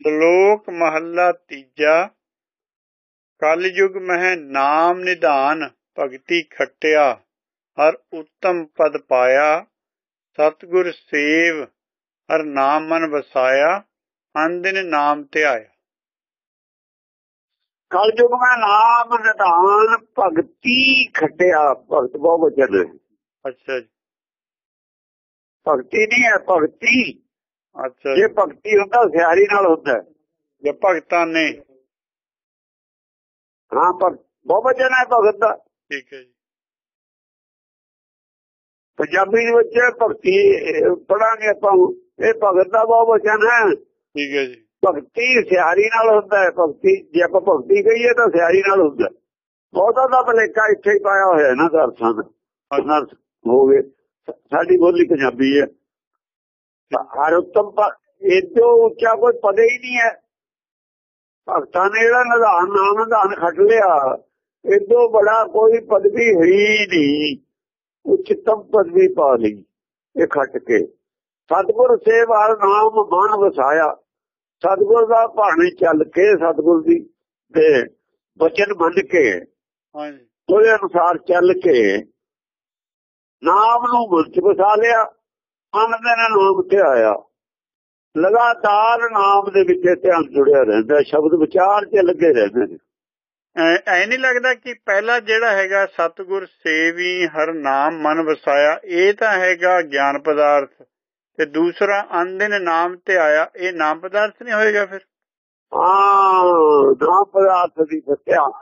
ਸ਼ਲੋਕ ਮਹੱਲਾ ਤੀਜਾ ਕਲਯੁਗ ਮਹਿ ਨਾਮ ਨਿਧਾਨ ਭਗਤੀ ਖਟਿਆ ਹਰ ਉੱਤਮ ਪਦ ਪਾਇਆ ਸਤਗੁਰ ਸੇਵ ਹਰ ਨਾਮ ਮਨ ਵਸਾਇਆ ਅੰਦਿਨ ਨਾਮ ਧਿਆਇਆ ਕਲਯੁਗ ਮੈਂ ਨਾਮ ਨਿਧਾਨ ਭਗਤੀ ਖਟਿਆ ਭਗਤ ਬਹੁਤ ਵਚਨ। ਅੱਛਾ ਜੀ। ਭਗਤੀ ਨਹੀਂ ਹੈ ਭਗਤੀ ਅੱਛਾ ਜੇ ਜੀ। ਭਗਤੀ ਹੁੰਦਾ ਸਿਆਰੀ ਨਾਲ ਹੁੰਦਾ ਹੈ। ਜੇ ਭਗਤਾਂ ਨੇ। ਹਾਂ ਪਰ ਬਹੁਤ ਵਚਨ ਹੈ ਭਗਤ ਦਾ। ਠੀਕ ਹੈ ਜੀ। ਪੰਜਾਬੀ ਦੇ ਵਿੱਚ ਭਗਤੀ ਪੜਾਂਗੇ ਆਪਾਂ ਇਹ ਭਗਤ ਦਾ ਬਹੁਤ ਵਚਨ ਹੈ। ਠੀਕ ਹੈ ਜੀ। ਭਗਤੀ ਸਿਆਰੀ ਨਾਲ ਹੁੰਦਾ ਹੈ। ਭਗਤੀ ਜੇ ਆਪਾਂ ਭਗਤੀ ਕਹੀਏ ਤਾਂ ਸਿਆਰੀ ਨਾਲ ਹੁੰਦਾ ਹੈ। ਬਹੁਤਾ ਦਾ ਭਲੇਖਾ ਇੱਥੇ ਹੀ ਪਾਇਆ ਹੋਇਆ ਨਾ ਦਰਸਾਂ ਦਾ। ਅਨਰਥ ਹੋ ਗਏ। ਸਾ- ਸਾਡੀ ਬੋਲੀ ਪੰਜਾਬੀ ਹੈ। ਹਰ ਉੱਤਮ ਇਹ ਤੋਂ ਉੱਚਾ ਕੋਈ ਪਦ ਹੀ ਨਹੀਂ ਹੈ। ਭਗਤਾਂ ਨੇ ਜਿਹੜਾ ਨਿਧਾਨ ਨਾਮ ਨਿਧਾਨ ਖੱਟ ਲਿਆ ਇਹ ਤੋਂ ਬੜਾ ਕੋਈ ਪਦਵੀ ਹੈ ਨਹੀਂ। ਉੱਚਤਮ ਪਦਵੀ ਪਾ ਲਈ ਇਹ ਖੱਟ ਕੇ। ਸਤਿਗੁਰ ਸੇਵਾ ਨਾਮ ਮਨ ਵਸਾਇਆ। ਸਤਿਗੁਰ ਦਾ ਬਾਣੀ ਚੱਲ ਕੇ ਸਤਿਗੁਰ ਦੀ ਦੇ ਬਚਨ ਮੰਨ ਕੇ ਹਾਂਜੀ। ਉਹਦੇ ਅਨੁਸਾਰ ਚੱਲ ਕੇ ਨਾਮ ਨੂੰ ਮਨ ਚ ਵਸਾ ਲਿਆ। ਮਨ ਦੇ ਨਾਲ ਨਾਮ ਤੇ ਆਇਆ? ਲਗਾਤਾਰ ਨਾਮ ਦੇ ਵਿੱਚ ਧਿਆਨ ਜੁੜਿਆ ਰਹਿੰਦਾ ਸ਼ਬਦ ਵਿਚਾਰ 'ਚ ਲੱਗੇ ਰਹਿੰਦੇ ਨੇ। ਐ ਨਹੀਂ ਲੱਗਦਾ ਕਿ ਪਹਿਲਾ ਜਿਹੜਾ ਹੈਗਾ ਸਤਿਗੁਰ ਸੇਵੀ ਹਰ ਨਾਮ ਮਨ ਵਸਾਇਆ ਇਹ ਤਾਂ ਹੈਗਾ ਗਿਆਨ ਪਦਾਰਥ। ਤੇ ਦੂਸਰਾ ਅੰਦਿਨ ਨਾਮ ਤੇ ਆਇਆ ਇਹ ਨਾਮ ਪਦਾਰਥ ਨਹੀਂ ਹੋਏਗਾ ਫਿਰ? ਹਾਂ ਨਾਮ ਪਦਾਰਥ ਦੀ ਧਿਆਨ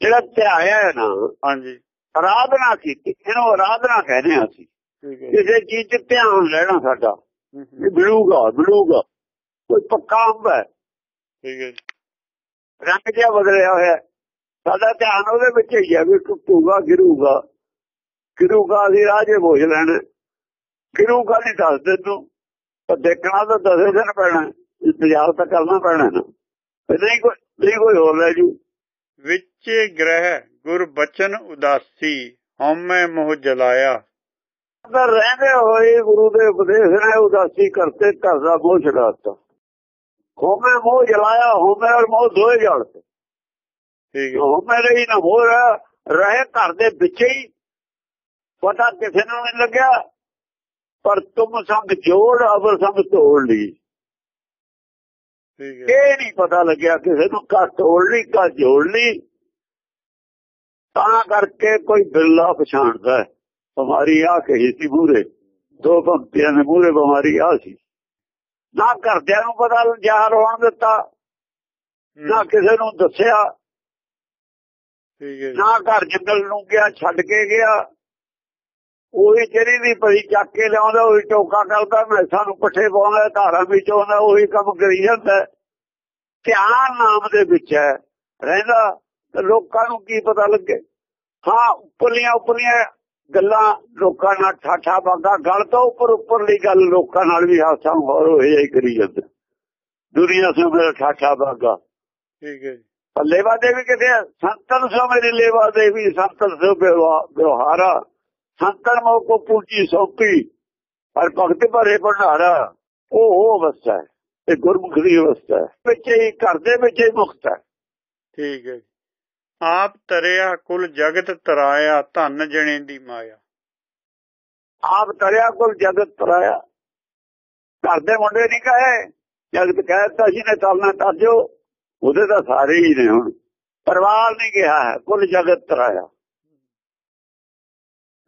ਜਿਹੜਾ ਧਿਆਇਆ ਹੈ ਨਾ ਹਾਂਜੀ। ਆਰਾਧਨਾ ਕੀਤੀ ਇਹਨੂੰ ਆਰਾਧਨਾ ਕਹਿੰਦੇ ਆ ਅਸੀਂ। ਕਿਸੇ ਚੀਜ਼ 'ਚ ਧਿਆਨ ਲੈਣਾ ਸਾਡਾ। ਇਹ ਮਿਲੂਗਾ ਮਿਲੂਗਾ ਕੋਈ ਪੱਕਾ ਅੰਬ ਹੈ। ਠੀਕ ਹੈ ਰੰਗ ਜਿਹਾ ਬਦਲਿਆ ਹੋਇਆ। ਹੈ। ਸਾਡਾ ਧਿਆਨ ਉਹਦੇ ਵਿੱਚ ਹੀ ਹੈ ਵੀ ਟੁੱਟੂਗਾ ਗਿਰੂਗਾ। ਗਿਰੂਗਾ ਅਸੀਂ ਰਾਜੇ ਬੋਝ ਲੈਣਾ। ਗਿਰੂਗਾ ਨਹੀਂ ਦੱਸ ਦੇ ਤੂੰ ਪਰ ਦੇਖਣਾ ਤਾਂ ਦਸੇ ਦਿਨ ਪੈਣਾ। ਇੰਤਜ਼ਾਰ ਤਾਂ ਕਰਨਾ ਪੈਣਾ ਨਾ। ਨਹੀਂ ਕੋਈ ਨਹੀਂ ਕੋਈ ਹੋਰ ਲੈ ਜੂ। ਵਿੱਚ ਗ੍ਰਹਿ ਗੁਰ ਬਚਨ ਉਦਾਸੀ। ਹਉਮੈ ਮੋਹ ਜਲਾਇਆ। ਅੰਦਰ ਰਹਿੰਦੇ ਹੋਏ ਗੁਰੂ ਦੇ ਉਪਦੇਸ਼ ਨੇ ਉਦਾਸੀ ਕਰਤੇ ਘਰ ਦਾ ਮੋਹ ਛਡਾਤਾ ਹੋਮੇ ਮੋਹ ਜਲਾਇਆ ਹੋਮੇ ਔਰ ਮੋਹ ਦੋਏ ਜਲਤੇ ਠੀਕ ਹੈ ਹੋਮੇ ਰਹੀ ਨਾ ਮੋਹ ਰਹਿ- ਰਹੇ ਘਰ ਦੇ ਵਿੱਚ ਹੀ ਪਤਾ ਕਿਸੇ ਨੂੰ ਨਹੀਂ ਲੱਗਿਆ ਪਰ ਤੁਮ ਸੰਗ ਜੋੜ ਅਵਰ ਸੰਗ ਤੋੜ ਲਈ ਠੀਕ ਹੈ ਇਹ ਨਹੀਂ ਪਤਾ ਲੱਗਿਆ ਕਿਸੇ ਨੂੰ ਕਾ ਤੋੜ ਲਈ ਕਾ ਜੋੜ ਲਈ ਤਾਂ ਕਰਕੇ ਕੋਈ ਬਿਰਲਾ ਪਛਾਣਦਾ ਹੈ ਬਿਮਾਰੀ ਆ ਕਹੀ ਸੀ ਮੂਰੇ ਦੋ ਪੰਕਤੀਆਂ ਦੇ ਮੂਰੇ ਬਿਮਾਰੀ ਆ ਸੀ। ਨਾ ਘਰਦਿਆਂ ਨੂੰ ਪਤਾ ਜ਼ਾਹਰ ਹੋਣ ਦਿੱਤਾ ਨਾ ਕਿਸੇ ਨੂੰ ਦੱਸਿਆ। ਠੀਕ ਹੈ ਜੀ, ਨਾ ਘਰ ਜੰਗਲ ਨੂੰ ਗਿਆ ਛੱਡ ਕੇ ਗਿਆ। ਉਹੀ ਜਿਹੜੀ ਦੀ ਪਰੀ ਚੱਕ ਕੇ ਲਿਆਉਂਦਾ ਉਹੀ ਟੋਕਾ ਕਰਦਾ ਮੈਸਾਂ ਨੂੰ ਪੱਠੇ ਪਾਉਂਦਾ ਧਾਰਾਂ ਵਿੱਚ ਆਉਂਦਾ ਉਹੀ ਕੰਮ ਕਰੀ ਜਾਂਦਾ। ਧਿਆਨ ਨਾਮ ਦੇ ਵਿੱਚ ਹੈ। ਰਹਿੰਦਾ ਲੋਕਾਂ ਨੂੰ ਕੀ ਪਤਾ ਲੱਗੇ? ਹਾਂ ਉੱਪਰਲੀਆਂ ਉੱਪਰਲੀਆਂ ਗੱਲਾਂ ਲੋਕਾਂ ਨਾਲ ਠਾਠਾ ਬਾਗਾ ਗੱਲ ਤੋਂ ਉੱਪਰ ਉੱਪਰਲੀ ਗੱਲ ਲੋਕਾਂ ਨਾਲ ਵੀ ਹਾਸਾ ਹੋਰ ਹੋਏ ਹੀ ਕਰੀ ਜਾਂਦੇ। ਦੁਨੀਆ ਸੇ ਮੇਰਾ ਠਾਠਾ ਬਾਗਾ ਠੀਕ ਹੈ ਜੀ, ਲੇਵਾ ਦੇਵੀ ਕਿਥੇ ਹੈ? ਸੰਤਨ ਸੋ ਮੇਰੀ ਲੇਵਾ ਦੇਵੀ ਸੰਤਨ ਸੋ ਵਿਵਹਾ- ਵਿਵਹਾਰਾ। ਸੰਤਨ ਮੋ ਕੋ ਪੂਜੀ ਸੌਪੀ ਪਰ ਭਗਤ ਭਰੇ ਭੰਡਾਰਾ। ਉਹ ਉਹ ਅਵਸਥਾ ਹੈ ਇਹ ਗੁਰਮੁਖ ਦੀ ਅਵਸਥਾ ਹੈ। ਵਿੱਚ ਹੀ ਘਰ ਦੇ ਵਿੱਚ ਹੀ ਮੁਕਤ ਹੈ। ਠੀਕ ਹੈ। ਆਪ ਤਰਿਆ ਕੁਲ ਜਗਤ ਤਰਾਇਆ, ਧਨ ਜਣੇ ਦੀ ਮਾਇਆ। ਆਪ ਤਰਿਆ ਕੋਲ ਜਗਤ ਤਰਾਇਆ। ਘਰ ਦੇ ਮੁੰਡੇ ਨਹੀਂ ਕਹੇ, ਜਗਤ ਕਹਿਤਾ ਜੀ ਨੇ ਤਰਨਾ ਤਰਜੋ ਉਹਦੇ ਤਾਂ ਸਾਰੇ ਹੀ ਨੇ ਹੁਣ। ਪਰਿਵਾਰ ਨਹੀਂ ਕਿਹਾ ਹੈ, ਕੁੱਲ ਜਗਤ ਤਰਾਇਆ।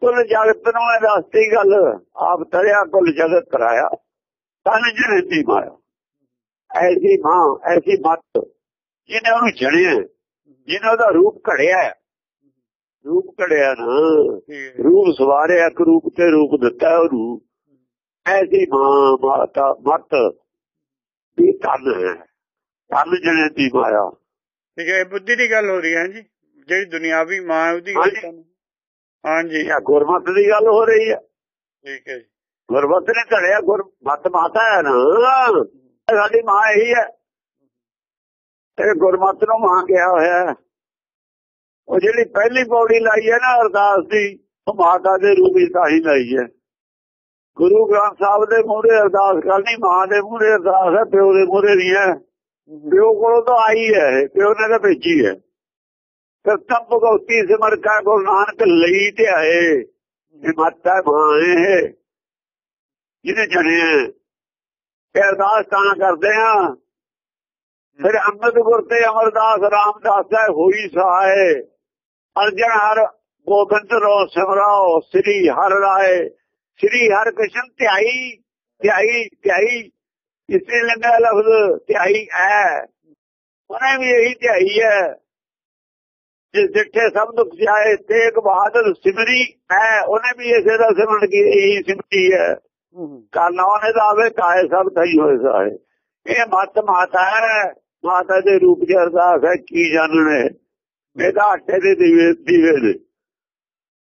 ਕੁੱਲ ਜਗਤ ਨੂੰ ਇਹ ਦੱਸਦੀ ਗੱਲ, ਆਪ ਤਰਿਆ ਕੁੱਲ ਜਗਤ ਤਰਾਇਆ। ਤਨ ਜਣੇ ਦੀ ਮਾਇਆ। ਐਸੀ ਮਾਂ, ਐਸੀ ਮੱਤ, ਜਿਹਨੇ ਉਹਨੂੰ ਜਣਿਆ ਜਿਹਨੇ ਉਹਦਾ ਰੂਪ ਘੜਿਆ। ਰੂਪ ਘੜਿਆ ਨਾ ਰੂਪ ਸਵਾਰਿਆ ਇੱਕ ਰੂਪ ਤੇ ਰੂਪ ਦਿੱਤਾ ਉਹਨੂੰ। ਐਸੀ ਮਾਂ ਮਾਤਾ ਮਤ ਵੀ ਤਨ ਹੈ। ਤਨ ਜਣੇ ਦੀ ਮਾਇਆ। ਠੀਕ ਹੈ ਬੁੱਧੀ ਦੀ ਗੱਲ ਹੋ ਰਹੀ ਹੈ ਜੀ। ਜਿਹੜੀ ਦੁਨਿਆਵੀ ਮਾਂ ਉਹਦੀ ਹਾਂਜੀ। ਇਹ ਗੁਰਮਤ ਦੀ ਗੱਲ ਹੋ ਰਹੀ ਹੈ। ਠੀਕ ਹੈ ਜੀ। ਗੁਰਮਤ ਨੇ ਘੜਿਆ ਗੁਰਮਤ ਮਾਤਾ ਹੈ ਨਾ। ਸਾਡੀ ਮਾਂ ਇਹੀ ਹੈ। ਇਹ ਗੁਰਮਤ ਨੂੰ ਮਾਂ ਕਿਹਾ ਹੋਇਆ ਹੈ। ਉਹ ਜਿਹੜੀ ਪਹਿਲੀ ਪੌੜੀ ਲਾਈ ਹੈ ਨਾ ਅਰਦਾਸ ਦੀ, ਉਹ ਮਾਤਾ ਦੇ ਰੂਪ ਵਿੱਚ ਤਾਂ ਹੀ ਲਾਈ ਹੈ। ਗੁਰੂ ਗ੍ਰੰਥ ਸਾਹਿਬ ਦੇ ਮੂਹਰੇ ਅਰਦਾਸ ਕਰਨੀ, ਮਾਂ ਦੇ ਮੂਹਰੇ ਅਰਦਾਸ ਹੈ, ਪਿਓ ਦੇ ਮੂਹਰੇ ਨਹੀਂ ਹੈ। ਪਿਓ ਕੋਲੋਂ ਤਾਂ ਆਈ ਹੈ ਪਿਓ ਨੇ ਤਾਂ ਭੇਜੀ ਹੈ। ਫਿਰ ਭਗਉਤੀ ਸਿਮਰ ਕਾ ਗੁਰੂ ਨਾਨਕ ਲਈ ਤੇ ਆਏ। ਇਹ ਮਾਤਾ ਮਾਂ ਹੈ ਜਿਹਨੇ ਜਣੇ ਇਹ ਅਰਦਾਸ ਤਾਂ ਕਰਦੇ ਆ ਫਿਰ ਅੰਮ੍ਰਿਤ ਗੁਰ ਤੇ ਅਮਰਦਾਸ ਰਾਮਦਾਸ ਦਾ ਹੋਈ ਸਹਾਏ। ਅਰਜਨ ਹਰ ਗੋਬਿੰਦ ਰੋ ਸਿਮਰਾਓ ਸ੍ਰੀ ਹਰਿ ਰਾਏ। ਸ੍ਰੀ ਹਰਿ ਕ੍ਰਿਸ਼ਨ ਧਿਆਈ ਧਿਆਈ ਧਿਆਈ। ਇਸੇ ਲੰਗਾ ਲਫ਼ਜ਼ ਧਿਆਈ ਹੈ। ਉਹਨੇ ਵੀ ਇਹੀ ਧਿਆਈ ਹੈ। ਜਿਸ ਜਿੱਥੇ ਸਭ ਦੁੱਖ ਜਾਏ ਤੇਗ ਬਹਾਦਰ ਸਿਮਰੀ ਹੈ। ਉਹਨੇ ਵੀ ਇਸੇ ਦਾ ਸਿਮਰਨ ਕੀ ਇਹੀ ਸਿਮਰੀ ਹੈ। ਕਾਨਾ ਉਹਨੇ ਦਾ ਆਵੇ ਕਾਏ ਸਭ ਥਈ ਹੋਏ ਸਾਏ ਇਹ ਮਤ ਮਾਤਾ ਹੈ। ਮਾਤਾ ਦੇ ਰੂਪ ਚ ਅਰਦਾਸ ਹੈ ਕੀ ਜਾਣਨੇ। ਇਹਦਾ ਆਟੇ ਦੇ ਦੀਵੇ ਦੀਵੇ ਨੇ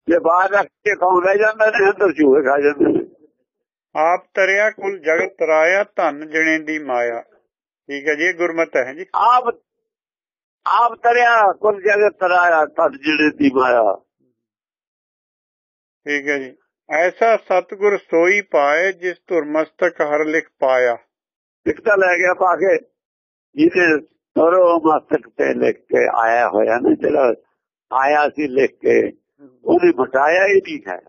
ਜੇ ਬਾਹਰ ਰੱਖ ਕੇ ਕੌਣ ਰਹਿ ਜਾਂਦਾ ਨੇ ਅੰਦਰ ਚੂਹੇ ਖਾ ਜਾਂਦੇ। ਨੇ ਆਪ ਤਰਿਆ ਕੁਲ ਜਗਤ ਤਰਾਇਆ ਧਨ ਜਣੇ ਦੀ ਮਾਇਆ। ਠੀਕ ਹੈ ਜੀ ਗੁਰਮਤ ਹੈ ਜੀ। ਆਪ ਆਪ ਤਰਿਆ ਕੁਲ ਜਗਤ ਤਰਾਇਆ ਤਦ ਜਿਹੜੇ ਦੀ ਮਾਇਆ। ਠੀਕ ਹੈ ਜੀ। ਐਸਾ ਸਤਗੁਰ ਸੋਈ ਪਾਏ ਜਿਸ ਧੁਰ ਮਸਤਕ ਹਰ ਲਿਖ ਪਾਇਆ। ਲਿਖਤਾ ਲੈ ਗਿਆ ਪਾ ਕੇ, ਜਿਹਦੇ ਸਰੋ ਮਸਤਕ ਤੇ ਲਿਖ ਕੇ ਆਇਆ ਹੋਇਆ ਨਾ, ਜਿਹੜਾ ਆਇਆ ਸੀ ਲਿਖ ਕੇ, ਉਹਨੇ ਮਟਾਇਆ ਹੀ ਨਹੀਂ ਹੈ।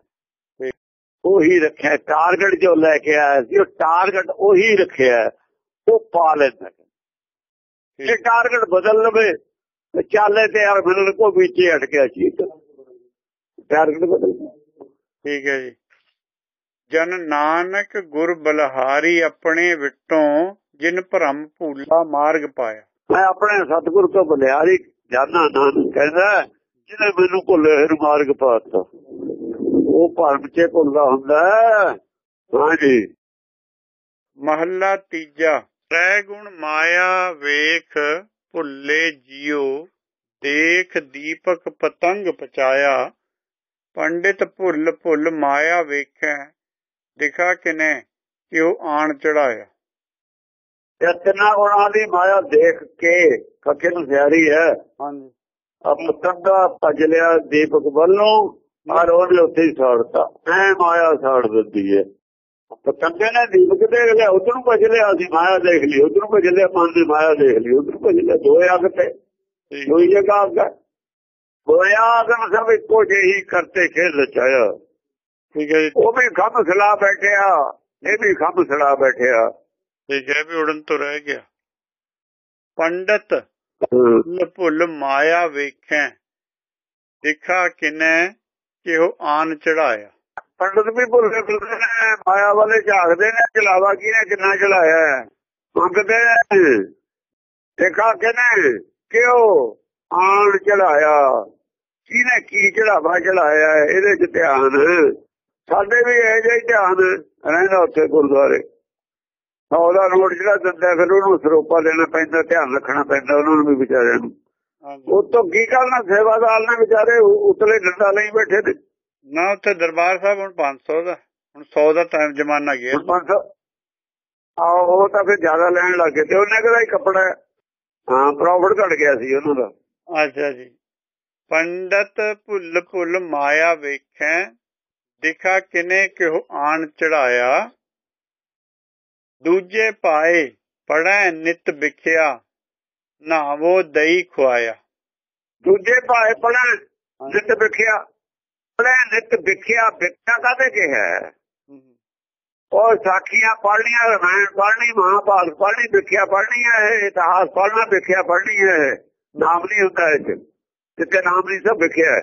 ਉਹੀ ਰੱਖਿਆ, ਟਾਰਗੇਟ ਜੋ ਲੈ ਕੇ ਆਇਆ ਸੀ, ਉਹ ਟਾਰਗੇਟ ਉਹੀ ਰੱਖਿਆ, ਉਹ ਪਾ ਲੈਂਦਾ। ਜੇ ਟਾਰਗੇਟ ਬਦਲ ਲਵੇ, ਤੇ ਚਾਲੇ ਤੇ ਯਾਰ ਮਿਲਣ ਕੋ ਵਿੱਚ ਹਟ ਗਿਆ ਸੀ। ਟਾਰਗੇਟ ਬਦਲ ਠੀਕ ਹੈ ਜੀ। ਜਨ ਨਾਨਕ ਗੁਰ ਬਲਹਾਰੀ ਆਪਣੇ ਵਿਟੋਂ ਜਿਨ ਭਰਮ ਭੂਲਾ ਮਾਰਗ ਪਾਇਆ। ਮੈਂ ਆਪਣੇ ਸਤਿਗੁਰ ਤੋਂ ਬਲਿਆਰੀ ਜਾਨਾ ਨਾਨਕ ਕਹਿੰਦਾ ਜਿਹਨੇ ਮੈਨੂੰ ਭੁੱਲੇ ਹਰ ਮਾਰਗ ਪਾਤਾ। ਉਹ ਭਰਮ ਚ ਭੁੱਲਦਾ ਹੁੰਦਾ ਹਾਂਜੀ ਮਹੱਲਾ ਤੀਜਾ ਤ੍ਰੈ ਗੁਣ ਮਾਇਆ ਵੇਖ ਭੁੱਲੇ ਜਿਉ ਦੇਖ ਦੀਪਕ ਪਤੰਗ ਪਚਾਇਆ ਪੰਡਿਤ ਭੁੱਲ ਭੁੱਲ ਮਾਇਆ ਵੇਖੈ ਦਿਖਾ ਕਿਨੇ ਕਿਉ ਆਣ ਚੜਾਇਆ। ਇਤਨਾ ਉਹਨਾਂ ਦੀ ਮਾਇਆ ਦੇਖ ਕੇ ਕੱਕੇ ਨੂੰ ਸਿਆਰੀ ਹੈ। ਹਾਂਜੀ। ਆ ਪਤੰਗਾ ਭਜ ਲਿਆ ਦੀਪਕ ਵੱਲੋਂ ਔਰ ਉਹਨੇ ਉੱਥੇ ਹੀ ਸਾੜਤਾ। ਐ ਮਾਇਆ ਸਾੜ ਦਿੰਦੀ ਹੈ। ਪਤੰਗੇ ਨੇ ਦੀਪਕ ਦੇਖ ਲਿਆ ਉਧਰ ਨੂੰ ਭਜ ਲਿਆ ਸੀ ਮਾਇਆ ਦੇਖ ਲਈ ਉਧਰ ਨੂੰ ਭਜ ਲਿਆ ਮਨ ਦੀ ਮਾਇਆ ਦੇਖ ਲਈ ਉਧਰ ਨੂੰ ਭਜ ਲਿਆ ਦੋਏ ਅੱਗ ਤੇ। ਦੋਈ ਜਗ੍ਹਾ ਅੱਗ ਦੋਏ ਆਗਨ ਸਭ ਇੱਕੋ ਜਿਹੀ ਕਰਤੇ ਖੇਲ ਰਚਾਇਆ। ਠੀਕ ਹੈ ਜੀ। ਉਹ ਵੀ ਖੰਭ ਖਿਲਾ ਬੈਠਿਆ ਇਹ ਵੀ ਖੰਭ ਖਿਲਾ ਬੈਠਿਆ ਠੀਕ ਹੈ ਵੀ ਉੜਨ ਤੋਂ ਰਹਿ ਗਿਆ। ਪੰਡਤ ਭੁੱਲ ਮਾਇਆ ਵੇਖੈ ਦਿਖਾ ਕਿਨੇ ਕਿਉ ਆਨ ਚੜਾਇਆ। ਪੰਡਤ ਵੀ ਭੁੱਲੇ ਫਿਰਦੇ ਨੇ ਮਾਇਆ ਵਾਲੇ ਝਾਕਦੇ ਨੇ ਚਲਾਵਾ ਕਿੰਨਾ ਚਲਾਇਆ ਹੈ? ਮੰਗਦੇ ਦੇਖਾ ਕਿਨੇ ਕਿਉਂ ਆਣ ਚੜਾਇਆ। ਕਿਹਨੇ ਕੀ ਚੜਾਵਾ ਚੜਾਇਆ ਇਹਦੇ ਚ ਧਿਆਨ। ਸਾਡੇ ਵੀ ਇਹ ਜਿਹਾ ਧਿਆਨ ਰਹਿੰਦਾ ਉੱਥੇ ਗੁਰਦੁਆਰੇ। ਉਹਦਾ ਨੋਟ ਜਿਹੜਾ ਦਿੰਦਾ ਫਿਰ ਉਹਨੂੰ ਸਰੋਪਾ ਦੇਣਾ ਪੈਂਦਾ ਧਿਆਨ ਰੱਖਣਾ ਪੈਂਦਾ ਉਹਨਾਂ ਨੂੰ ਵੀ ਵਿਚਾਰਿਆਂ ਨੂੰ। ਹਾਂਜੀ। ਉਹ ਤੋਂ ਕੀ ਕਰਨਾ? ਸੇਵਾਦਾਰ ਨੇ ਵਿਚਾਰੇ ਉਤਲੇ ਡੰਡਾ ਲਈ ਬੈਠੇ ਨੇ ਨਾ ਉੱਥੇ ਦਰਬਾਰ ਸਾਹਿਬ ਹੁਣ 500 ਦਾ ਹੁਣ 100 ਦਾ ਟਾਈਮ ਜ਼ਮਾਨਾ ਗਿਆ। ਹੁਣ ਪੰਜ ਸੌ- ਆਹੋ ਉਹ ਤਾਂ ਫਿਰ ਜ਼ਿਆਦਾ ਲੈਣ ਲੱਗੇ ਤੇ ਉਹਨੇ ਕਿਹੜਾ ਹੀ ਕੱਪੜਾ। ਹਾਂ? ਪ੍ਰੋਫਿਟ ਘਟ ਗਿਆ ਸੀ ਉਹਨਾਂ ਦਾ। ਅੱਛਾ ਜੀ। ਪੰਡਤ ਭੁੱਲ ਭੁੱਲ ਮਾਇਆ ਵੇਖੈ ਦਿਖਾ ਕਿਨੇ ਕਿਉ ਆਣ ਚੜਾਇਆ। ਦੂਜੇ ਪਾਏ ਪੜੈ ਨਿਤ ਵਿਖਿਆ, ਨਾਵੋ ਦਈ ਖੁਆਇਆ। ਦੂਜੇ ਭਾਏ ਪੜਾ ਨਿਤ ਵਿਖਿਆ ਪੜਾ ਨਿਤ ਵਿਖਿਆ ਵਿਖਿਆ ਕਾਹਦੇ ਕੇ ਹੈ? ਉਹ ਸਾਖੀਆਂ ਪੜ੍ਹਨੀਆਂ, ਰਾਮਾਇਣ ਪੜ੍ਹਨੀ, ਮਹਾਭਾਰਤ ਪੜ੍ਹਨੀ, ਵਿਖਿਆ ਪੜ੍ਹਨੀ ਹੈ, ਇਤਿਹਾਸ ਪੜ੍ਹਨਾ, ਵਿਖਿਆ ਪੜ੍ਹਨੀ ਹੈ, ਨਾਮ ਨਹੀਂ ਹੁੰਦਾ ਇਹ 'ਚ। ਨਾਮ ਨਹੀਂ ਸਭ ਵਿਖਿਆ ਹੈ।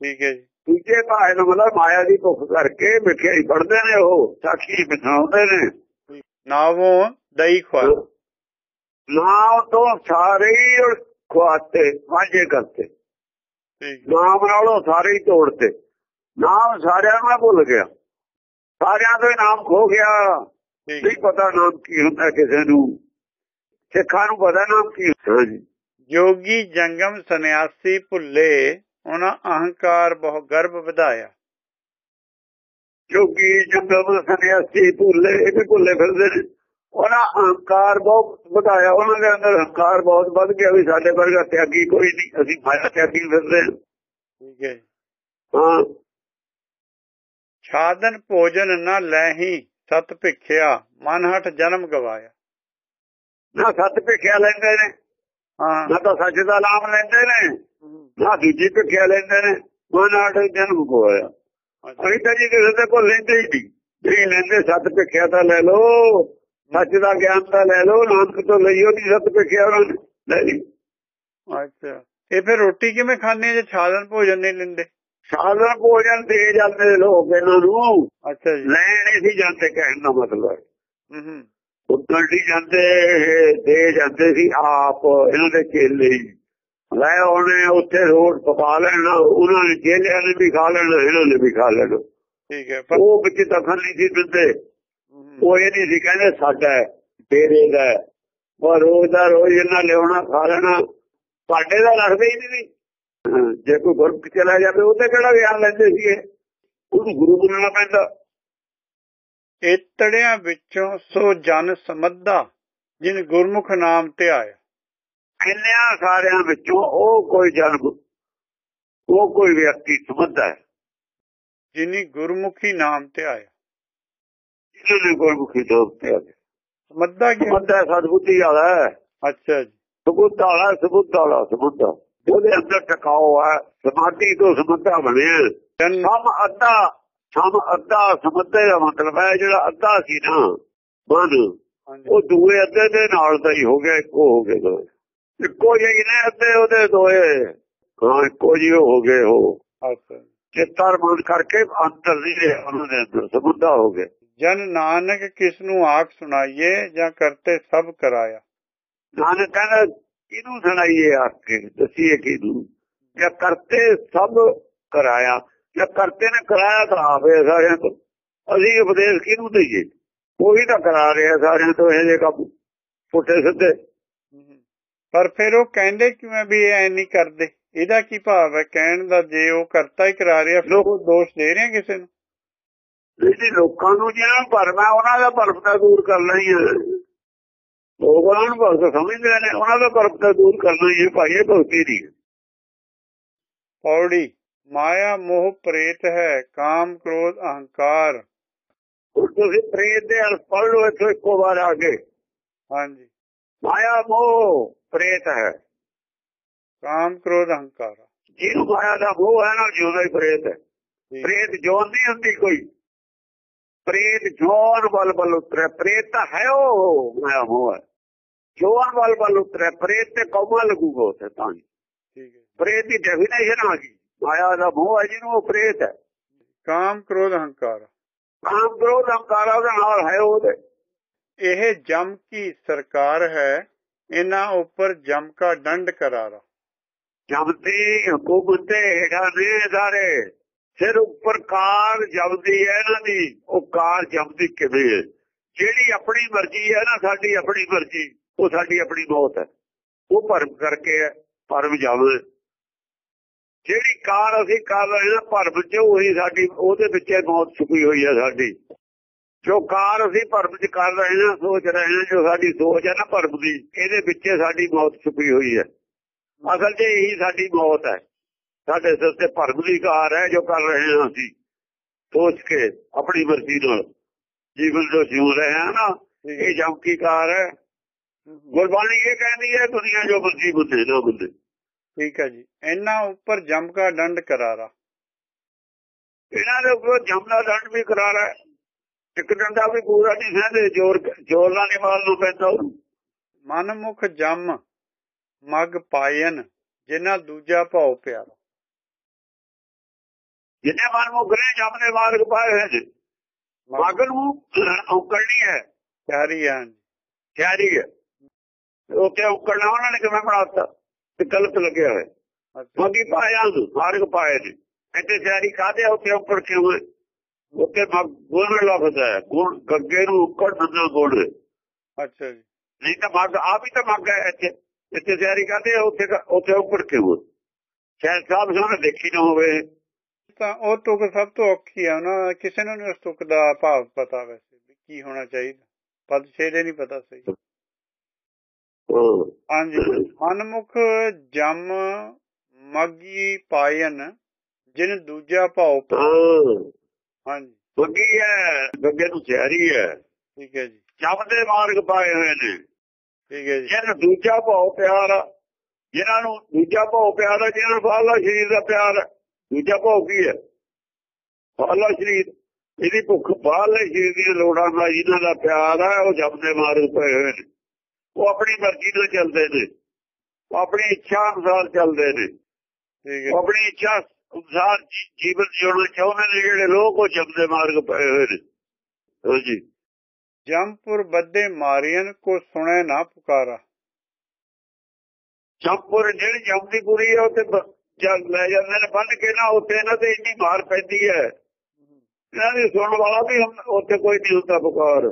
ਠੀਕ ਹੈ ਜੀ। ਦੂਜੇ ਭਾਏ ਨੂੰ ਮਤਲਬ ਮਾਇਆ ਦੀ ਭੁੱਖ ਕਰਕੇ ਵਿਖਿਆ ਹੀ ਪੜ੍ਹਦੇ ਨੇ ਉਹ ਸਾਖੀ ਬਿਠਾਉਂਦੇ ਨੇ। ਨਾਵੋ ਦਈ ਖੁਆਇਆ ਨਾਮ ਤੋਂ ਸਾਰੇ ਹੀ ਖਵਾਤੇ ਵਾਂਝੇ ਕਰਤੇ। ਨਾਮ ਨਾਲੋਂ ਸਾਰੇ ਹੀ ਤੋੜਤੇ। ਨਾਮ ਸਾਰਿਆਂ ਨੂੰ ਭੁੱਲ ਗਿਆ। ਸਾਰਿਆਂ ਤੋਂ ਨਾਮ ਖੋ ਗਿਆ। ਨਹੀਂ ਪਤਾ ਨਾਮ ਕੀ ਹੁੰਦਾ ਕਿਸੇ ਨੂੰ। ਸਿੱਖਾਂ ਨੂੰ ਪਤਾ ਨਾਮ ਕੀ ਹੁੰਦਾ। ਜੀ ਜੋਗੀ ਜੰਗਮ ਸੰਨਿਆਸੀ ਭੁੱਲੇ ਉਹਨਾਂ ਅਹੰਕਾਰ ਬਹੁ ਗਰਭ ਵਧਾਇਆ। ਜੋਗੀ ਜੰਗਮ ਸੰਨਿਆਸੀ ਭੁੱਲੇ ਇਹ ਭੁੱਲੇ ਫਿਰਦੇ ਨੇ। ਉਹਨਾਂ ਅਹੰਕਾਰ ਬਹੁਤ ਵਧਾਇਆ। ਉਹਨਾਂ ਦੇ ਅੰਦਰ ਅਹੰਕਾਰ ਬਹੁਤ ਵੱਧ ਗਿਆ ਵੀ ਸਾਡੇ ਵਰਗਾ ਤਿਆਗੀ ਕੋਈ ਨਹੀਂ ਅਸੀਂ ਮਾਇਆ ਤਿਆਗੀ ਫਿਰਦੇ। ਠੀਕ ਹੈ। ਹਾਂ। ਨਾ ਸੱਤ ਭਿੱਖਿਆ ਲੈਂਦੇ ਨੇ ਹਾਂ। ਨਾ ਤਾਂ ਸੱਚ ਦਾ ਨਾਮ ਲੈਂਦੇ ਨੇ। ਨਾ ਦੂਜੀ ਭਿੱਖਿਆ ਲੈਂਦੇ ਨੇ ਮਨ ਆਟ ਜਨਮ ਕੋਇਆ ਅਸੀਂ ਤਾਂ ਜੀ ਕਿਸੇ ਦੇ ਕੋਲ ਲੈਂਦੇ ਹੀ ਨਹੀਂ। ਨਹੀਂ ਲੈਂਦੇ ਸੱਤ ਭਿੱਖਿਆ ਤਾਂ ਲੈ ਲਓ ਸੱਚ ਦਾ ਗਿਆਨ ਤਾਂ ਲੈ ਲਓ ਨਾਨਕ ਤੋਂ ਲਈਓ ਨਹੀਂ ਸੱਤ ਭਿੱਖਿਆ ਉਹਨਾਂ ਨੇ ਲੈ ਲਈ। ਅੱਛਾ। ਇਹ ਫਿਰ ਰੋਟੀ ਕਿਵੇਂ ਖਾਣੇ ਜੇ ਛਾਲਨ ਭੋਜਨ ਨਹੀਂ ਲੈਂਦੇ? ਸਾਧਨ ਭੋਜਨ ਦੇ ਜਾਂਦੇ ਲੋਕ ਇਹਨਾਂ ਨੂੰ। ਅੱਛਾ ਜੀ। ਲੈਣ ਨਹੀਂ ਸੀ ਜਾਂਦੇ ਕਹਿਣ ਦਾ ਮਤਲਬ ਹੈ। ਹੂੰ ਉੱਤਰ ਜਾਂਦੇ ਦੇ ਜਾਂਦੇ ਸੀ ਆਪ ਇਹਨਾਂ ਦੇ ਚੇਲੇ ਹੀ। ਲੈ ਉਹਨੇ ਉੱਥੇ ਰੋਡ ਪਕਾ ਲੈਣਾ ਉਹਨਾਂ ਨੇ ਚੇਲਿਆਂ ਨੇ ਵੀ ਖਾ ਲੈਣਾ ਇਹਨਾਂ ਨੇ ਵੀ ਖਾ ਲੈਣਾ। ਠੀਕ ਹੈ ਪਰ ਉਹ ਵਿੱਚ ਦਖਲ ਨਹੀਂ ਸੀ ਦਿੰਦੇ। ਉਹ ਇਹ ਨਹੀਂ ਸੀ ਕਹਿੰਦੇ ਸਾਡਾ ਤੇਰੇ ਦਾ। ਉਹ ਰੋਜ਼ ਦਾ ਰੋਜ਼ ਇਹਨਾਂ ਲਿਆਉਣਾ ਖਾ ਲੈਣਾ। ਸਾਡੇ ਦਾ ਰੱਖਦੇ ਹੀ ਨਹੀਂ। ਜੇ ਕੋਈ ਗੁਰਮੁਖ ਚਲਾ ਜਾਵੇ ਉਹਦੇ ਕਿਹੜਾ ਗਿਆਨ ਲੈਂਦੇ ਸੀ ਇਹ ਉਹਨੂੰ ਗੁਰੂ ਮੰਨਣਾ ਪੈਂਦਾ। ਏਤੜਿਆਂ ਵਿੱਚੋਂ ਸੋ ਜਨ ਸਮੱਧਾ ਜਿਨ ਗੁਰਮੁਖ ਨਾਮ ਤੇ ਆਇਆ। ਇੰਨਿਆਂ ਸਾਰਿਆਂ ਵਿੱਚੋਂ ਉਹ ਕੋਈ ਜਨਮ ਉਹ ਕੋਈ ਵਿਅਕਤੀ ਸਮਝਦਾ ਹੈ। ਜਿਨੀ ਗੁਰਮੁਖੀ ਨਾਮ ਤੇ ਆਇਆ। ਜਿਹਨੇ ਕੋਈ ਮੁਖੀ ਦੋਸਤ ਹੈ ਸਮੱਧਾ ਕੀ ਸਮਝਦਾ ਸਤਬੁੱਧੀ ਵਾਲਾ ਅੱਛਾ ਜੀ। ਸਬੁੱਧ ਵਾਲਾ ਸਬੁੱਧ ਵਾਲਾ ਸਬੁੱਧ ਉਹਦੇ ਅੰਦਰ ਟਿਕਾਓ ਹੈ ਸਮਾਧੀ ਤੋਂ ਸਮਝਦਾ ਬਣਿਆ ਜਨ ਸਮ ਅੱਧਾ ਸਮ ਅੱਧਾ ਸਮਝਦੇ ਦਾ ਮਤਲਬ ਹੈ ਜਿਹੜਾ ਅੱਧਾ ਸੀ ਨਾ ਮਨ। ਉਹ ਦੂਏ ਅੱਧੇ ਦੇ ਨਾਲ ਦਾ ਹੀ ਹੋ ਗਿਆ ਇੱਕੋ ਹੋ ਦੋਏ ਇੱਕੋ ਜਿਹੇ ਨੇ ਅੱਧੇ ਉਹਦੇ ਦੋਏ। ਹਾਂ ਇੱਕੋ ਜਿਹੇ ਹੋ ਗਏ ਉਹ। ਅੱਛਾ ਚਿੱਤਰ ਮਨ ਕਰਕੇ ਅੰਤਰ ਨਹੀਂ ਰਿਹਾ ਉਹਨਾਂ ਦੇ ਅੰਦਰ ਸਮੁੱਦਾ ਹੋ ਗਿਆ ਜਨ ਨਾਨਕ ਕਿਸ ਨੂੰ ਆਖ ਸੁਣਾਈਏ ਜਾਂ ਕਰਤੇ ਸਭ ਕਰਾਇਆ? ਨਾਨਕ ਕਹਿੰਦਾ ਕਿਹਨੂੰ ਸੁਣਾਈਏ ਆ ਕੇ? ਦਸੀਏ ਕਿਹਨੂੰ? ਜਾਂ ਕਰਤੇ ਸਭ ਕਰਾਇਆ? ਜਾਂ ਕਰਤੇ ਨੇ ਕਰਾਇਆ ਤਾਂ ਆਪੇ ਸਾਰਿਆਂ ਤੋਂ। ਅਸੀਂ ਉਪਦੇਸ਼ ਕਿਹਨੂੰ ਦਈਏ? ਕੋਈ ਤਾਂ ਕਰਾ ਰਿਹਾ ਸਾਰਿਆਂ ਤੋਂ ਇਹ ਜੇ ਕੰਮ। ਪੁੱਟੇ ਸਿੱਧੇ। ਪਰ ਫਿਰ ਉਹ ਕਹਿੰਦੇ ਕਿਵੇਂ ਵੀ ਐ ਨਹੀਂ ਕਰਦੇ? ਇਹਦਾ ਕੀ ਭਾਵ ਹੈ? ਕਹਿਣ ਦਾ ਜੇ ਉਹ ਕਰਤਾ ਹੀ ਕਰਾ ਰਿਹਾ ਉਹ ਦੋਸ਼ ਦੇ ਰਹੇ ਕਿਸੇ ਨੂੰ? ਜਿਹੜੀ ਲੋਕਾਂ ਨੂੰ ਜਿਹਨਾਂ ਨੂੰ ਭਰਮ ਹੈ ਉਹਨਾਂ ਦਾ ਭਰਮ ਤਾਂ ਦੂਰ ਕਰਨਾ ਹੀ ਹੈ। ਲੋਕ ਉਹਨਾਂ ਨੂੰ ਭਗਤ ਸਮਝਦੇ ਨੇ ਉਹਨਾਂ ਦਾ ਭਰਮ ਤਾਂ ਦੂਰ ਕਰਨਾ ਹੀ ਹੈ ਭਾਈ ਇਹ ਭਗਤੀ ਹੈ। ਪੌੜੀ ਮਾਇਆ ਮੋਹ ਪ੍ਰੇਤ ਹੈ ਕਾਮ ਕ੍ਰੋਧ ਅਹੰਕਾਰ। ਤੁਸੀਂ ਪ੍ਰੇਤ ਦੇ ਅਰਥ ਪੜ੍ਹ ਲਓ ਇੱਥੋਂ ਇੱਕੋ ਵਾਰ ਆ ਕੇ। ਹਾਂਜੀ। ਮਾਇਆ ਮੋਹ। ਪ੍ਰੇਤ ਹੈ। ਕਾਮ ਕ੍ਰੋਧ ਅਹੰਕਾਰ। ਜਿਹਨੂੰ ਮਾਇਆ ਦਾ ਮੋਹ ਹੈ ਨਾ ਜਿਉਂਦਾ ਹੀ ਪ੍ਰੇਤ ਹੈ। ਪ੍ਰੇਤ ਜੋਨ ਨਹੀਂ ਹੁੰਦੀ ਕੋਈ। ਪ੍ਰੇਤ ਜੋਨ ਬਲ ਬਲ ਉਤਰੇ। ਪ੍ਰੇਤ ਤਾਂ ਹੈ ਉਹ ਮਾਇਆ ਮੋਹ ਹੈ। ਜੋਨ ਬਲ ਬਲ ਉਤਰੇ। ਪ੍ਰੇਤ ਤੇ ਕੌਮਾ ਲੱਗੂਗਾ ਉੱਥੇ ਤਾਂ। ਠੀਕ ਹੈ। ਪ੍ਰੇਤ ਦੀ ਡੈਫੀਨੇਸ਼ਨ ਆ ਗਈ। ਮਾਇਆ ਦਾ ਮੋਹ ਹੈ ਜਿਹਨੂੰ ਉਹ ਪ੍ਰੇਤ ਹੈ। ਕਾਮ ਕ੍ਰੋਧ ਅਹੰਕਾਰ। ਕਾਮ ਕ੍ਰੋਧ ਹੰਕਾਰਾ ਉਹਦੇ ਨਾਲ ਹੈ ਉਹਦੇ। ਇਹ ਜਮ ਕੀ ਸਰਕਾਰ ਹੈ ਇਹਨਾਂ ਉੱਪਰ ਜਮ ਕਾ ਦੰਡ ਕਰਾਰਾ। ਜਬਦੀ ਹੁਕੂਮਤ ਤੇ ਹੇਠਾਂ ਨੇ ਸਾਰੇ ਸਿਰ ਉੱਪਰ ਕਾਰ ਜਬਦੀ ਹੈ ਇਹਨਾਂ ਦੀ, ਉਹ ਕਾਰ ਜਬਦੀ ਕਿਵੇਂ ਹੈ? ਜਿਹੜੀ ਆਪਣੀ ਮਰਜ਼ੀ ਹੈ ਨਾ, ਸਾਡੀ ਆਪਣੀ ਮਰਜ਼ੀ, ਉਹ ਸਾਡੀ ਆਪਣੀ ਮੌਤ ਹੈ। ਉਹ ਭਰਮ ਕਰਕੇ ਭਰਮ ਜਬਦ ਜਿਹੜੀ ਕਾਰ ਅਸੀਂ ਕਰ ਰਹੇ ਹਾਂ, ਭਰਮ ਚ ਉਹੀ ਸਾਡੀ, ਉਹਦੇ ਵਿੱਚ ਮੌਤ ਛੁਪੀ ਹੋਈ ਹੈ ਸਾਡੀ। ਜੋ ਕਾਰ ਅਸੀਂ ਭਰਮ ਚ ਕਰ ਰਹੇ ਹਾਂ ਸੋਚ ਰਹੇ ਹਾਂ ਜੋ ਸਾਡੀ ਸੋਚ ਹੈ ਨਾ ਭਰਮ ਦੀ ਇਹਦੇ ਵਿੱਚ ਸਾਡੀ ਮੌਤ ਛੁਪੀ ਹੋਈ ਹੈ। ਅਸਲ 'ਚ ਇਹੀ ਸਾਡੀ ਮੌਤ ਹੈ। ਸਾਡੇ ਸਿਰ ਤੇ ਭਰਮ ਦੀ ਕਾਰ ਹੈ ਜੋ ਕਰ ਰਹੇ ਹਾਂ ਅਸੀਂ। ਸੋਚ ਕੇ ਆਪਣੀ ਮਰਜ਼ੀ ਨਾਲ। ਜੀਵਨ ਜੋ ਜਿਉ ਰਹੇ ਹਾਂ ਨਾ ਇਹ ਜਮ ਕੀ ਕਾਰ ਹੈ। ਗੁਰਬਾਣੀ ਇਹ ਕਹਿੰਦੀ ਹੈ ਦੁਨੀਆ ਜੋ ਮਰਜ਼ੀ ਬੁੱਧੇ ਨਾ ਬੁੱਧੇ। ਠੀਕ ਹੈ ਜੀ। ਇਹਨਾਂ ਉੱਪਰ ਜਮ ਕਾ ਦੰਡ ਕਰਾਰਾ। ਇਹਨਾਂ ਦੇ ਉੱਪਰ ਜਮ ਦਾ ਦੰਡ ਵੀ ਕਰਾਰਾ ਹੈ। ਇੱਕ ਡੰਡਾ ਵੀ ਪੂਰਾ ਨਹੀਂ ਸਹਿੰਦੇ ਜ਼ੋਰ ਜ਼ੋਰ ਨਾਲ ਨਹੀਂ ਮਾਰਨਾ ਪੈਂਦਾ ਉਹਨੂੰ। ਮਨਮੁਖ ਜਮ ਮਗ ਪਾਇਨ ਜਿਨ੍ਹਾਂ ਦੂਜਾ ਭਾਉ ਪਿਆਰਾ। ਜਿੰਨੇ ਮਨ ਮੁਗਰੇ ਜਮ ਦੇ ਮਾਰਗ ਪਾਏ ਹੋਏ ਨੇ। ਮਗ। ਨੂੰ ਔਕੜਨੀ ਹੈ। ਪਿਆਰੀ ਆਂ ਤਿਆਰੀ ਹੈ। ਉੱਤੇ ਔਕੜਨਾ ਉਹਨਾਂ ਨੇ ਕਿਵੇਂ ਬਣਾਤਾ? ਤੇ ਗਲਤ ਲੱਗਿਆ ਹੋਇਆ। ਮਗੀ ਪਾਇਆ ਨੂੰ ਮਾਰਗ ਪਾਏ ਨੇ। ਇੱਥੇ ਤਿਆਰੀ ਕਾਦੇ ਉੱਤੇ ਔਕੜ ਕਿਉਂ ਹੈ ਉੱਤੇ ਗੁਣ ਲਫ਼ਜ਼ ਹੈ। ਗੁਣ ਗੱਗੇ ਨੂੰ ਔਕੜ ਨੰਨਾ ਗੁਣ। ਅੱਛਾ ਜੀ। ਨਹੀਂ ਤਾਂ ਮਗ ਆਪ ਹੀ ਤਾਂ ਮਗ ਹੈ ਇੱਥੇ। ਇੱਥੇ ਤਿਆਰੀ ਕਰਦੇ ਆ, ਉੱਥੇ ਉੱਥੇ ਔਕੜ ਕਿਉਂ ਹੈ? ਸ਼ਾਇਦ ਸਾਹਿਬ ਸਾਹਮਣੇ ਦੇਖੀ ਨਾ ਹੋਵੇ। ਤਾਂ ਉਹ ਤੁਕ ਸਭ ਤੋਂ ਔਖੀ ਆ ਨਾ। ਕਿਸੇ ਨੂੰ ਨਹੀਂ ਉਸ ਤੁਕ ਦਾ ਭਾਵ ਪਤਾ ਵੈਸੇ ਵੀ ਕੀ ਹੋਣਾ ਚਾਹੀਦਾ। ਪਦ ਛੇਦੇ ਨਹੀਂ ਪਤਾ ਸਹੀ। ਹਾਂਜੀ। ਮਨਮੁਖ ਜਮ ਮਗੀ ਪਾਇਨ ਜਿਨ ਦੂਜਾ ਭਾਉ ਹਾਂਜੀ। ਗੱਗੀ ਹੈ ਗੱਗੇ ਨੂੰ ਤਿਆਰੀ ਹੈ। ਠੀਕ ਹੈ ਜੀ। ਜਮ ਦੇ ਮਾਰਗ ਪਾਏ ਹੋਏ ਨੇ। ਠੀਕ ਹੈ ਜੀ। ਜਿਹਨੂੰ ਦੂਜਾ ਭਾਉ ਪਿਆਰ ਜਿਨ੍ਹਾਂ ਨੂੰ ਦੂਜਾ ਭਾਉ ਪਿਆਰ ਆ ਜਿਹਨਾਂ ਨੂੰ ਬਾਹਰਲਾ ਸਰੀਰ ਦਾ ਪਿਆਰ ਹੈ ਦੂਜਾ ਭਾਉ ਕੀ ਹੈ? ਬਾਹਰਲਾ ਸਰੀਰ। ਇਹਦੀ ਭੁੱਖ ਬਾਹਰਲੇ ਸਰੀਰ ਦੀਆਂ ਲੋੜਾਂ ਦਾ ਜਿਹਨਾਂ ਦਾ ਪਿਆਰ ਆ ਉਹ ਜਪਦੇ ਮਾਰਗ ਪਏ ਹੋਏ ਨੇ। ਉਹ ਆਪਣੀ ਮਰਜ਼ੀ ਨਾਲ ਚੱਲਦੇ ਨੇ। ਆਪਣੀ ਇੱਛਾ ਅਨੁਸਾਰ ਚੱਲਦੇ ਨੇ। ਹੈ। ਆਪਣੀ ਇੱਛਾ ਜੀ- ਜੀਵਨ ਜਿਉਣਾ ਚਾਹੁੰਦੇ ਨੇ ਜਿਹੜੇ ਲੋਕ ਉਹ ਜਪਦੇ ਮਾਰਗ ਪਏ ਹੋਏ ਨੇ। ਹਾਂਜੀ ਜੰਪੁਰ ਬੱਦੇ ਮਾਰੀਆਂ ਕੋ ਸੁਣੇ ਨਾ ਪੁਕਾਰਾ। ਜੰਪੁਰ ਜਿਹੜੀ ਜੰਮਦੀ ਪੂਰੀ ਹੈ ਉੱਥੇ ਜਦ ਲੈ ਜਾਂਦੇ ਨੇ ਬੰਨ ਕੇ ਨਾ ਉੱਥੇ ਇਹਨਾਂ ਤੇ ਇੰਨੀ ਮਾਰ ਪੈਂਦੀ ਹੈ। ਇਹਨਾਂ ਦੀ ਸੁਣਨ ਵਾਲਾ ਵੀ ਉੱਥੇ ਕੋਈ ਨਹੀਂ ਹੁੰਦਾ ਪੁਕਾਰ।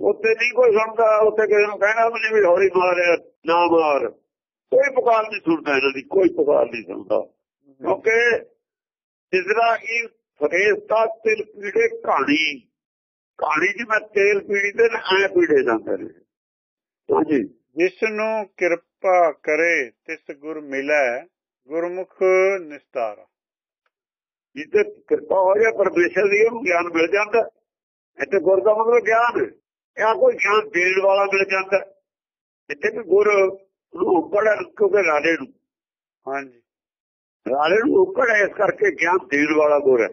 ਉੱਥੇ ਨਹੀਂ ਕੋਈ ਸੁਣਦਾ ਉੱਥੇ ਕਿਸੇ ਨੂੰ ਕਹਿਣਾ ਵੀ ਨਹੀਂ ਵੀ ਹੌਲੀ ਮਾਰਿਆ ਨਾ ਮਾਰ। ਕੋਈ ਪੁਕਾਰ ਨਹੀਂ ਸੁਣਦਾ ਇਹਨਾਂ ਦੀ ਕੋਈ ਪੁਕਾਰ ਨਹੀਂ ਸੁਣਦਾ। ਕਿਉਂਕਿ ਜਿਸਰਾ ਕੀ ਫਰੇਸਤਾ ਤਿਲ ਪੀੜੇ ਕਹਾਣੀ ਕਹਾਣੀ ਜੀ ਮੈਂ ਤੇਲ ਪੀੜੀ ਤੇ ਐ ਪੀੜੇ ਜਾਂਦੇ ਨੇ। ਹਾਂਜੀ। ਜਿਸ ਨੂੰ ਕਿਰਪਾ ਕਰੇ ਤਿਸ ਗੁਰ ਮਿਲੈ ਗੁਰਮੁਖ ਨਿਸਤਾਰਾ। ਜਿੱਤੇ ਕਿਰਪਾ ਹੋ ਜਾਏ ਪਰਮੇਸ਼ਰ ਦੀ ਉਹਨੂੰ ਗਿਆਨ ਮਿਲ ਜਾਂਦਾ। ਇੱਥੇ ਗੁਰ ਦਾ ਮਤਲਬ ਗਿਆਨ ਹੈ। ਇਹ ਕੋਈ ਗਿਆਨ ਦੇਣ ਵਾਲਾ ਮਿਲ ਜਾਂਦਾ। ਇੱਥੇ ਵੀ ਗੁਰ ਨੂੰ ਹੈ ਕਿਉਂਕਿ ਰਾਜੇ ਨੂੰ। ਹਾਂਜੀ। ਰਾਜੇ ਨੂੰ ਉੱਕੜ ਹੈ ਇਸ ਕਰਕੇ ਗਿਆਨ ਦੇਣ ਵਾਲਾ ਗੁਰ ਹੈ।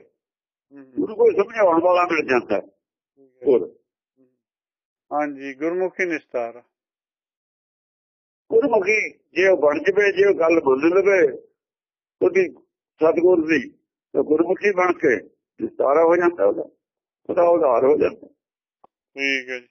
ਉਹਨੂੰ ਕੋਈ ਸਮਝਾਉਣ ਵਾਲਾ ਮਿਲ ਜਾਂਦਾ। ਗੁਰ ਹਾਂਜੀ ਗੁਰਮੁਖੀ ਨਿਸਤਾਰਾ। ਗੁਰਮੁਖੀ ਜੇ ਉਹ ਬਣ ਜਵੇ ਜੇ ਉਹ ਗੱਲ ਮੰਨ ਲਵੇ ਉਹਦੀ ਸਤਿਗੁਰ ਦੀ ਗੁਰਮੁਖੀ ਬਣ ਕੇ ਵਿਸਤਾਰਾ ਹੋ ਜਾਂਦਾ ਉਹਦਾ। ਉਹਦਾ ਉਧਾਰ ਹੋ ਜਾਂਦਾ। ਠੀਕ ਹੈ ਜੀ।